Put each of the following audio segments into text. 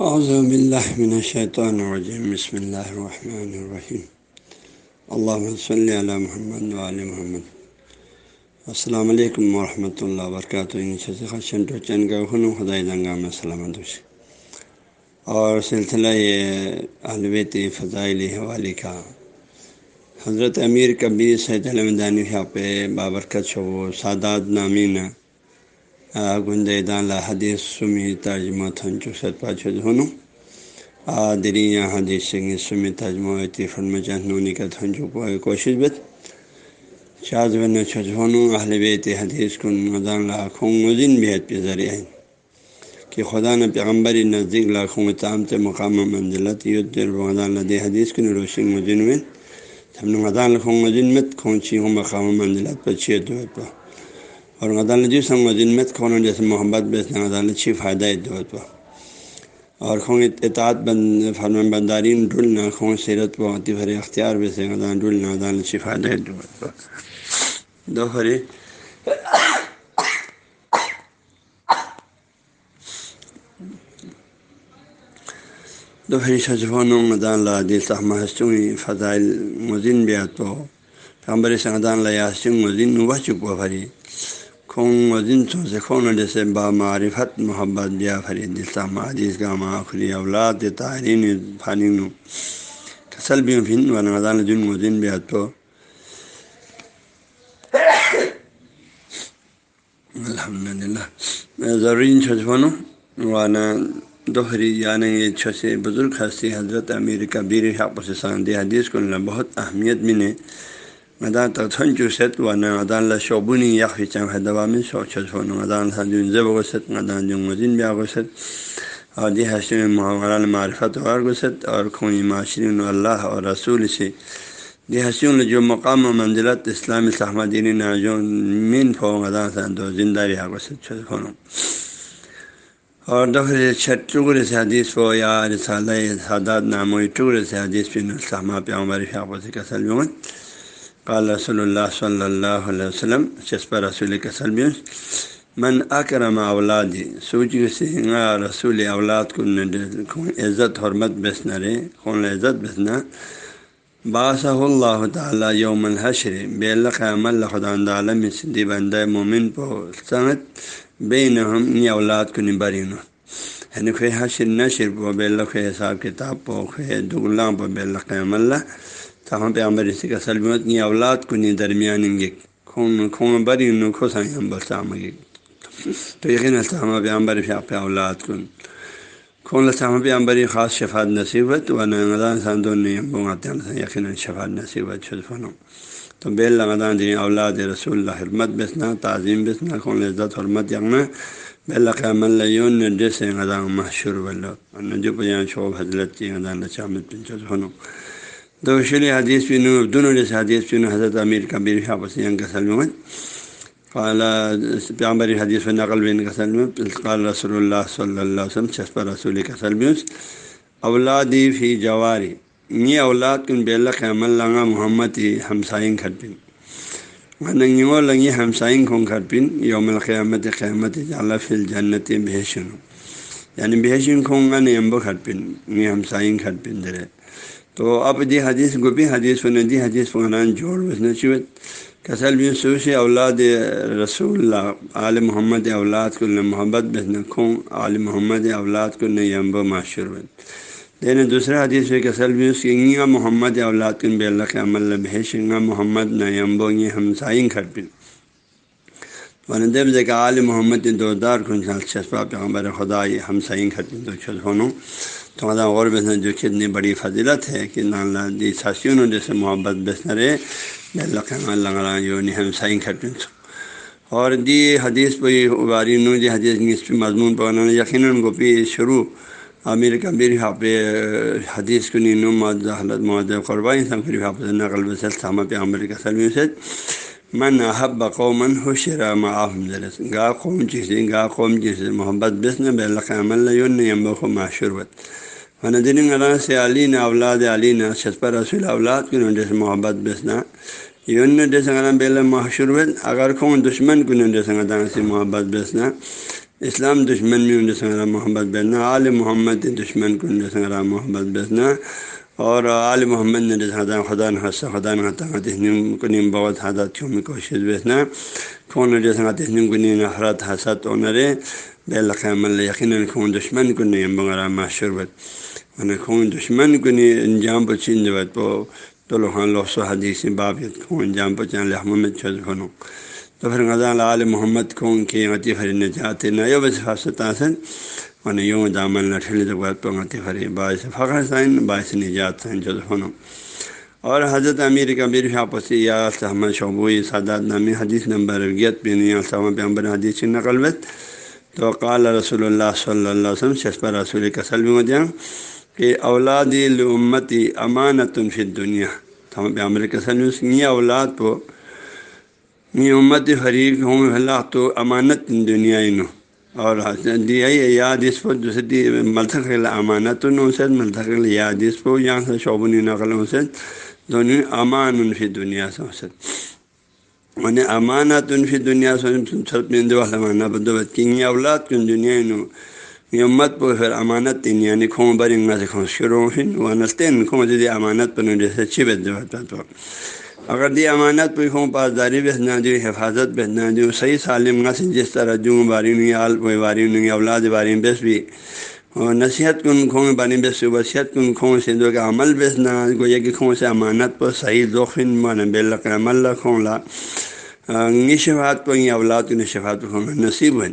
اعوذ باللہ من الشیطان الرجیم بسم اللہ الرحمن الرحیم اللہم صلی علی محمد وعلی محمد. السلام علیکم ورحمۃ اللہ وبرکاتہ چین کا خن خدائی دنگا میں سلامت اور سلسلہ یہ الویت فضائل حوالی کا حضرت امیر کبیر سید علمدانی پہ بابرکت شو سادات نامین گندے دان لا حدیث سمی ترجمہ تھن چوسط پاچھو ہنو۔ آدری یا حدیث سنگ سمی ترجمہ فرم چہنونی کا تھن چو کوشش بت شاز بن چھج ہنو، اہل بیت حدیث کن مدان لا خون مدین بیت پہ ذریعہ کہ خدا نہ پیغمبری نزدیک لاکھوں تام سے مقام منزلت یود مدان لدے حدیث کن روشن مدین میں ہم نے مدان لکھوں مدین مت کھونچی ہوں مقام منزلت پر چھ دو پر۔ اور غدال جی سنگ مجنمت کھون جیسے محبت بیسنا غدال چھی فائدہ دعت پا اور خون اطاعت بند فرم بندارین ڈلنا خون سیرت پا عطی بھر اختیار بیسے غدال ڈلنا غدال چھی فائدہ دعت پا دو۔ بھری دو بھری شجفون غدال لا دل تحمہ ہستوں فضائل مزین بیات پا پیغمبر سے غدال لا یاسن مزین نوہ چکو بھری خون وزن سو سے خون جیسے با معرفت محبت بیا فرید دلسام عدیث کا معافری اولاد تارین فانی کسل بھی فن و نظان جن وزن بیا تو الحمد للہ ضروری چھجفنو وانا دوہری یعنی یہ چھسے بزرگ ہستی حضرت امیر کبیر حق سے ساندی حدیث کو بہت اہمیت بھی نے مدان تھن چوست و نہ مدان لا شعبونی یا چنگ دوا میں شو چھن مدان تھا جن زب گست مدان جن مدین بیا گست اور دی حسن میں معرفت اور گست اور خونی معاشرین اللہ اور رسول سے دی حسین جو مقام و منزلت اسلامی صحمدین جو مین فو مدان تھا دو زندہ رہا گست چھن اور دوسرے چھٹ ٹکڑے سے حدیث ہو یا رسالہ سادات ناموئی ٹکڑے سے حدیث پن الصحمہ پہ عمر شاپ سے کسل میں قال رسول اللہ صلی اللہ علیہ وسلم چسپہ رسول کے سلم من اکرم اولاد سوچ سے رسول اولاد کو عزت، حرمت بیسنا رے خون عزت بیسنا۔ باسہ اللہ تعالیٰ یوم الحشر، بے القم اللہ خدا عالم صدی بند مومن پو سنت بے نہم یہ اولاد کو نبرین یعنی خے حشر نشر پو، بے الخ حساب کتاب پو خے دغلاں پو، بے القم اللہ۔ تاہم پہ عمر اسی کا سلمت کی اولاد کو نہیں درمیان گے خون خون بری نو کھو سائیں ہم بس گے تو یقین السلام پہ عمر فیا پہ اولاد کن. خون السلام پہ عمبری خاص شفات نصیبت و نمدان سان دون یقین شفات نصیبت چھل تو بے رمضان دین اولاد رسول اللہ حرمت بسنا تعظیم بسنا خون عزت حرمت یقنا بے اللہ قیام اللہ جیسے غذا مشہور بلو جو پیان شعب حضرت کی غذا چامت پن چھل فنو شلی حدیث پن دونوں جیسے حدیث پن حضرت امیر کبیر شاپسین کا سلمت قالا پیامبری حدیث و نقل بین کا سلم قال رسول اللہ صلی اللہ علیہ وسلم چسپا رسول کا سلم اولادی فی جواری یہ اولاد کن بے اللہ عمل لنگا محمد ہمسائن کھر پن ننگیوں لنگی ہمسائن کھوں کھر پن یوم القیامت قیامت اللہ فی الجنت بھیشن یعنی بھیشن کھوں گا نیمبو کھر پن ہمسائن کھر پن درے۔ تو اب دی حدیث گوبھی حدیث و ندی جی حدیث فنان جوڑ بسنا چوت کسل بن سوش اولاد رسول اللہ عال محمد اولاد کو محبت بسن خوں عال محمد اولاد کو نمب معاشر بن۔ دین دوسرا حدیث میں کسل بھی اس کی محمد اولاد کن بے اللہ کے عمل بحش محمد نیمبو یہ ہمسائن کھڑ پن ون دیب عال محمد دودار کن چسپا پیغمبر خدا یہ ہمسائن کھڑ تو چھت ہونوں تو غور بسنا جو کتنی بڑی فضیلت ہے کہ نالا دی ساسیوں جیسے محبت بسنرے اللہ جو ہم سائن کھٹن اور دی حدیث پہ اباری نو، دی حدیث نصف مضمون پہ انہوں نے یقیناً کو پی شروع۔ امیر کبیر حاپ حدیث کو نینو معد حلت معد قربانی سمفر حافظ نقل بسل پہ عمر کا سلم سے من حب قومن حشر معاہم گا قوم چیزیں گا قوم چیزیں محبت بسن بے اللہ عمل معشربت دن غلط سے علی نے اولاد علی نے شسپر رسول اولاد کی جیسے محبت بسنا یون جیسے غلام بے محشور اگر کون دشمن کو جیسے سے محبت بیسنا اسلام دشمن بھی ان محبت بیچنا عال محمد دشمن کو ان سنگرا محبت بیچنا اور عال محمد نے خدا خدا نحس خدا نحتم کنیم بہت حادث کیوں میں کوشش بیچنا کون جیسا تہنم کنی نفرت حسد اونرے بے لقم اللہ یقیناً خون دشمن کو نہیں بغیر ماشربت من خون دشمن کو نہیں انجام پچین جب تو تو لوہان لوس و حدیث بابت خون انجام پچان لحمد چھز خنوں تو پھر غزال عال محمد کو ان کی غتی فری نجات نہ؟ یو بس فاصتا سن یوں دامن لٹھلی تو بات پہ فری باعث فخر سائن باعث نجات سائن جو اور حضرت امیر کبیر شاپسی یا احمد شعبوئی سادات نامی حدیث نمبر گیت بن یا سلم پیمبر حدیث نقل وت تو قال رسول اللہ صلی اللہ علیہ وسلم شسپر رسول کسل بھی مجھے کہ اولاد الامتی امانت فی دنیا تو ہم پیمبر کسل یہ اولاد کو یہ امت فریق ہوں اللہ تو امانت دنیا نو اور دیا یاد اس پر دوسری ملتقل امانت نوسد ملتقل یاد اس پر، یہاں سے شعبن نقل حسد دونوں امان انفی دنیا سے حسد انہیں امانت انفی دنیا سے والا کی۔ اولاد کن دنیا نو یہ امت پر پھر امانت تین یعنی کھوں برنگا سے کھوں شروع فن وہ نسلین کھوں جدید امانت پر جیسے چبت جو اگر دی امانت پہ ہوں پاسداری بہنا دی، حفاظت بہنا دی، صحیح سالم نسل جس طرح جوں باری نہیں آل پہ باری نہیں اولاد باری بس بھی۔ نصیحت کن کھوں بانی بس، وصیت کن کھوں سے دو کہ عمل بسنا گویا کہ کھوں سے امانت پر صحیح ذوخن من بے لق عمل کھوں لا۔ شفات کو یہ اولاد کی شفات کو نصیب ہوئی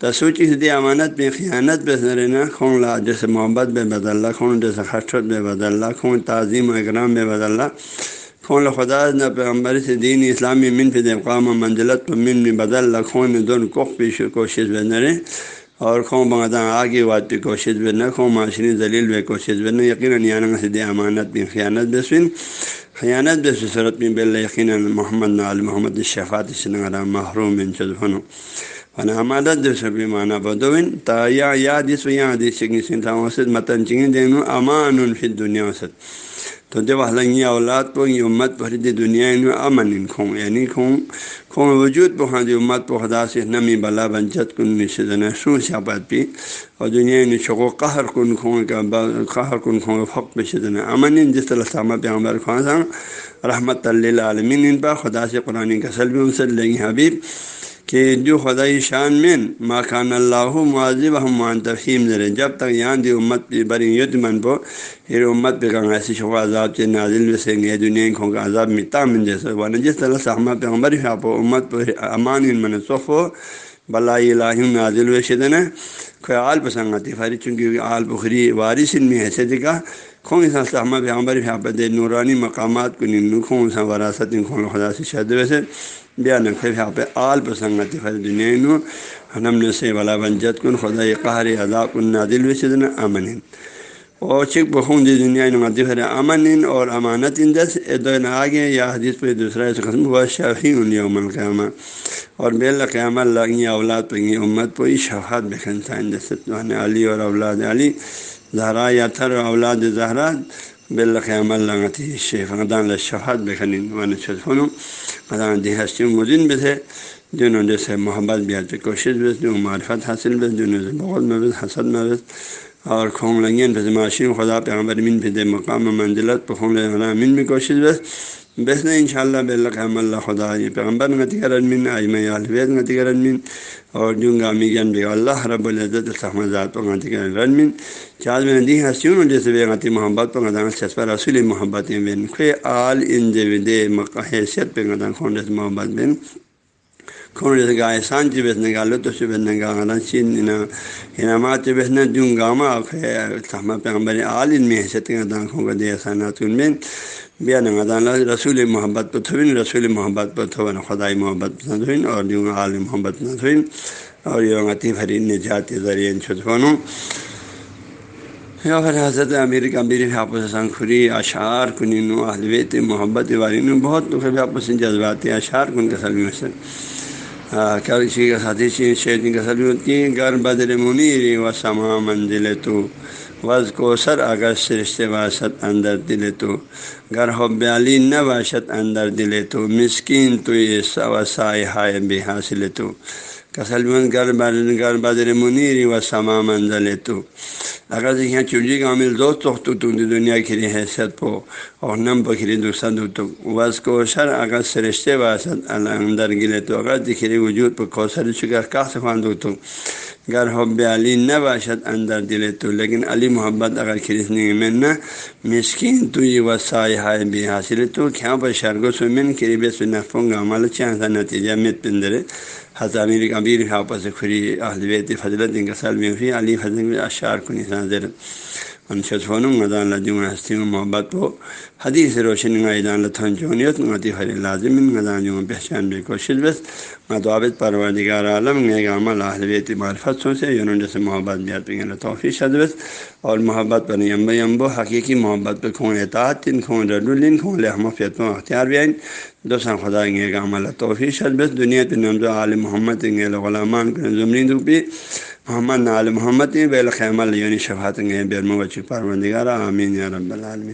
تو سوچی دی امانت پہ خیانت بس رہنا کھوں لا، جیسے محبت بے بدلہ کھوں جیسے خشرت بے بدلہ کھوں تعظیم و اکرام بے بدلہ خون خدا نہ پیغمبر سے دین اسلامی من پہ قام منزلت من میں بدل لکھوں دونوں کوخ پہ کوشش بے نہ رہے اور خوں بغداں آگے واد پہ کوشش بے نہ خوں معاشرے ذلیل بے کوشش بے نہ یقیناً یانگ سے دے امانت بھی خیانت بے سن خیانت بے صورت میں بل یقیناً محمد نال محمد شفات سنگرا محروم بن چدفن فن امادت جو سبھی بدوین تا یا یاد اس یہاں حدیث چنگی سن تھا وسط متن چنگی دینو امان الفت دنیا وسط تو جب حلنگی اولاد پہ یہ امت پڑھی دنیا میں امن کھوں یعنی کھوں کھوں وجود پہ ہاں امت پہ خدا سے نمی بلا بنچت کن نشن سو شاپت پی اور دنیا نے شکو قہر کن کھوں کا قہر کن کھوں فق پہ شدن امن جس طرح سامہ پیغمبر خواہ رحمت اللہ عالمین ان پر خدا سے قرآن کا سلم ان سے لیں حبیب کہ جو خدائی شان میں ماکان اللہ معذب ہم مان تفہیم ذرے جب تک یہاں دی امت پہ بری یت من پو پھر امت پہ کہاں ایسی شو عذاب سے نازل ویسے گے، دنیا کھوں کا عذاب متا من جیسے۔ ورنہ جس طرح سے ہم پیغمبر آپ امت پہ امان ان من صف ہو بلائی الہی نازل و شدن آل پسند آتی فاری چونکہ آل بخری وارث ان میں ایسے دکھا کھوں اس سے ہم پیغمبر آپ نورانی مقامات کو نن کھوں سا وراثت ان کھوں خدا سے شد ویسے بیا پھر یہاں پہ آل پسنگتی فر دنیا نو ہنم نے سے والا بنجت کن خدا قہر ادا کن نادل وسدن امن اور چک بخون دی دنیا نماتی پھر امن اور امانت ان دس دن آگے یا حدیث پہ دوسرا قسم ہوا شفی ان یوم القیامہ اور بے القیامہ اللہ اولاد پہ امت پہ شفات بکھن سائن جیسے علی اور اولاد علی، زہرا یا تھر اولاد زہرا بے القیامہ اللہ شیخ شفات شفات بکھن ون چھنوں خدان دی ہستی مدین بھی تھے جنہوں نے محبت بھی آتی کوشش بھی جو معرفت حاصل بھی جنہوں سے بہت مبت حسد مبت اور کھونگ لگین پھر معاشی خدا پہ امین پہ دے مقام منزلت پہ خون امین بھی کوشش بس۔ بس نے ان شاء اللہ بے اللہ اللہ خدا، یہ پیغمبر نتی کر ادمین آئم الوید نتی کر اور جوں گامی گیان بھی۔ اللہ رب العزت الحمد پہ غتی کر ردمین میں ندی ہنسیوں جیسے بے غتی محبت پہ غدان چسپا رسول محبت بین۔ خے آل ان دے مقا حیثیت پہ غدان خون جیسے محبت بین۔ کھون جیسے گا احسان چی بیسنے گا لطف سے بیسنے گا غلط چین انعامات چی بیسنے جوں گاما پیغمبر آل ان میں حیثیت کے غدان خون کا دے احسانات ان بین بیا نگان رسول محبت پتھوین رسول محبت پتھوین خدائی محبت پسند ہوئیں اور یوں عال محبت پسند ہوئیں اور یوں عطیف حری نجات ذریعہ چھتفونوں یا پھر حضرت امیر کبیر حافظ خری اشعار کنین و اہلویت محبت والین بہت تو پھر آپس جذبات اشعار کن کا سلم سے کسی کا ساتھی شیخ کا بھی ہوتی گر بدر منیر و سما منزل تو وز کو سر اگر سرشتے واشت اندر دلے تو گر ہو نہ واشت اندر دلے تو مسکین تو یہ سو سائے ہائے بے حاصل تو کسل گر گر بدر منیری و سما منزل تو. اگر دیکھیں چوجی کا عامل دو تو دنیا کھری حیثیت پو اور نم پکھری دوسرا دو تو وز کو سر اگر سرشتے واسط اندر گلے تو اگر دکھری وجود پہ کو سر چکا کا سفان دو تو. گر حب علی نہ باشد اندر دلے تو، لیکن علی محبت اگر کھرسنے میں نہ مسکین تو یہ وسائے ہائے بھی حاصل تو کیا پر شرگ و سمن کری بے سنفوں گا. مل چاہ نتیجہ مت پندرے حضرت کبیر حاپس خری اہل فضلت کسل میں بھی علی فضل اشار کو نسان زر انشت فون مدان لجم ہستی محبت پو حدیث روشن غیدان لطن چونیت متی خر لازم غدان جو پہچان بے کوشش بس متوابط پروردگار عالم گے عمل اہلویت معرفتوں سے یونوں جیسے محبت بیات پہ توفی شدوس اور محبت پر یمب یمبو حقیقی محبت پہ کھون اطاعت تن کھون ردالن کھون لحم فیتوں اختیار بھی آئیں دوسرا خدا گے عمل توفی شدبس دنیا پہ نمز عالم محمد گے غلامان زمین دوپی محمد نال محمد بیل یعنی یونی شفات گے بیرم وچ پروردگار آمین یا رب العالمین۔